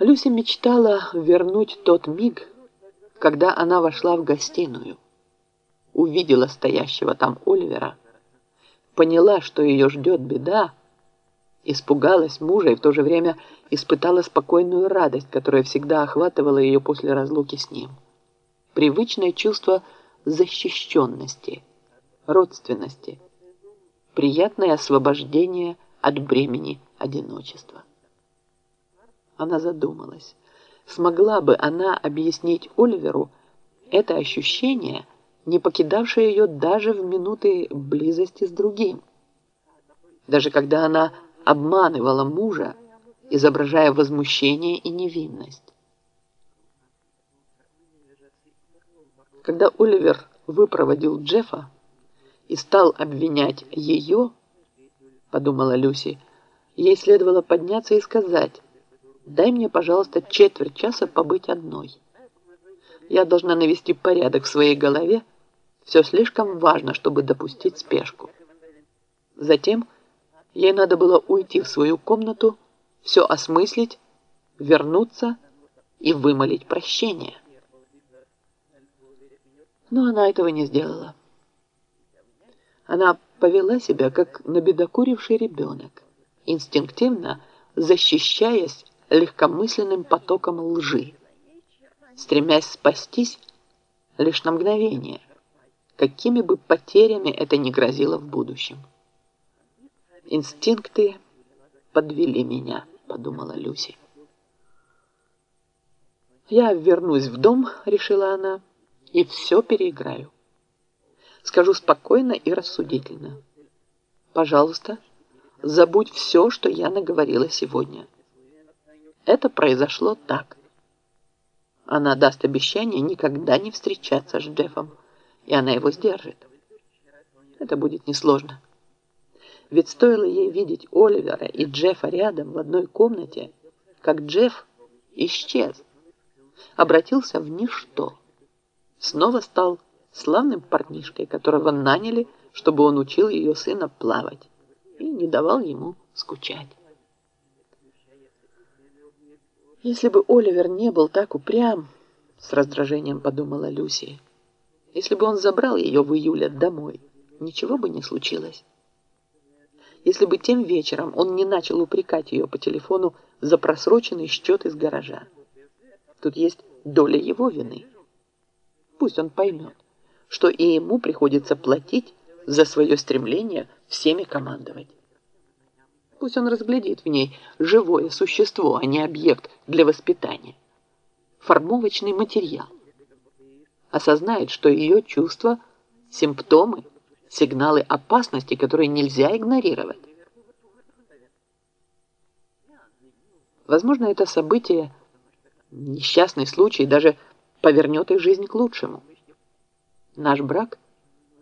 Люси мечтала вернуть тот миг, когда она вошла в гостиную, увидела стоящего там Оливера, поняла, что ее ждет беда, испугалась мужа и в то же время испытала спокойную радость, которая всегда охватывала ее после разлуки с ним. Привычное чувство защищенности, родственности, приятное освобождение от бремени одиночества. Она задумалась, смогла бы она объяснить Оливеру это ощущение, не покидавшее ее даже в минуты близости с другим. Даже когда она обманывала мужа, изображая возмущение и невинность. Когда Оливер выпроводил Джеффа и стал обвинять ее, подумала Люси, ей следовало подняться и сказать, дай мне, пожалуйста, четверть часа побыть одной. Я должна навести порядок в своей голове, все слишком важно, чтобы допустить спешку. Затем Ей надо было уйти в свою комнату, все осмыслить, вернуться и вымолить прощение. Но она этого не сделала. Она повела себя, как набедокуривший ребенок, инстинктивно защищаясь легкомысленным потоком лжи, стремясь спастись лишь на мгновение, какими бы потерями это ни грозило в будущем. Инстинкты подвели меня, подумала Люси. Я вернусь в дом, решила она, и все переиграю. Скажу спокойно и рассудительно. Пожалуйста, забудь все, что я наговорила сегодня. Это произошло так. Она даст обещание никогда не встречаться с Джеффом, и она его сдержит. Это будет несложно. Ведь стоило ей видеть Оливера и Джеффа рядом в одной комнате, как Джефф исчез, обратился в ничто. Снова стал славным парнишкой, которого наняли, чтобы он учил ее сына плавать и не давал ему скучать. Если бы Оливер не был так упрям, с раздражением подумала Люси, если бы он забрал ее в июле домой, ничего бы не случилось если бы тем вечером он не начал упрекать ее по телефону за просроченный счет из гаража. Тут есть доля его вины. Пусть он поймет, что и ему приходится платить за свое стремление всеми командовать. Пусть он разглядит в ней живое существо, а не объект для воспитания. Формовочный материал. Осознает, что ее чувства – симптомы сигналы опасности, которые нельзя игнорировать. Возможно, это событие, несчастный случай, даже повернет их жизнь к лучшему. Наш брак,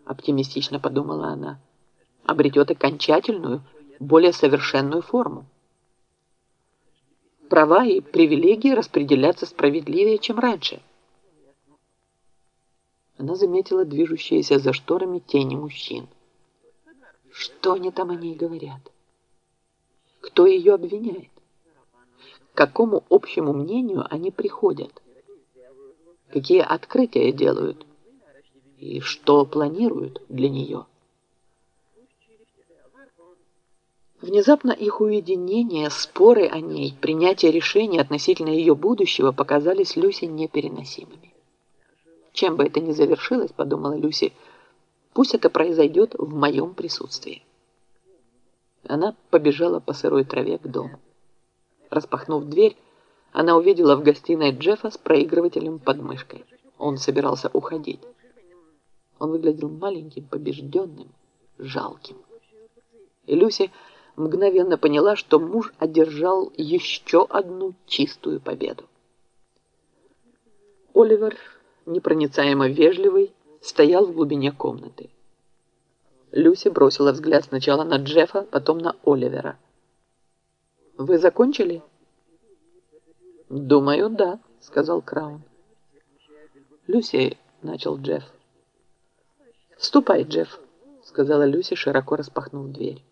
оптимистично подумала она, обретет окончательную, более совершенную форму. Права и привилегии распределятся справедливее, чем раньше – она заметила движущиеся за шторами тени мужчин. Что они там о ней говорят? Кто ее обвиняет? К какому общему мнению они приходят? Какие открытия делают? И что планируют для нее? Внезапно их уединение, споры о ней, принятие решений относительно ее будущего показались Люси непереносимыми. Чем бы это ни завершилось, подумала Люси, пусть это произойдет в моем присутствии. Она побежала по сырой траве к дому. Распахнув дверь, она увидела в гостиной Джеффа с проигрывателем под мышкой. Он собирался уходить. Он выглядел маленьким, побежденным, жалким. И Люси мгновенно поняла, что муж одержал еще одну чистую победу. Оливер непроницаемо вежливый, стоял в глубине комнаты. Люси бросила взгляд сначала на Джеффа, потом на Оливера. «Вы закончили?» «Думаю, да», — сказал Краун. «Люси», — начал Джефф. «Ступай, Джефф», — сказала Люси, широко распахнув дверь.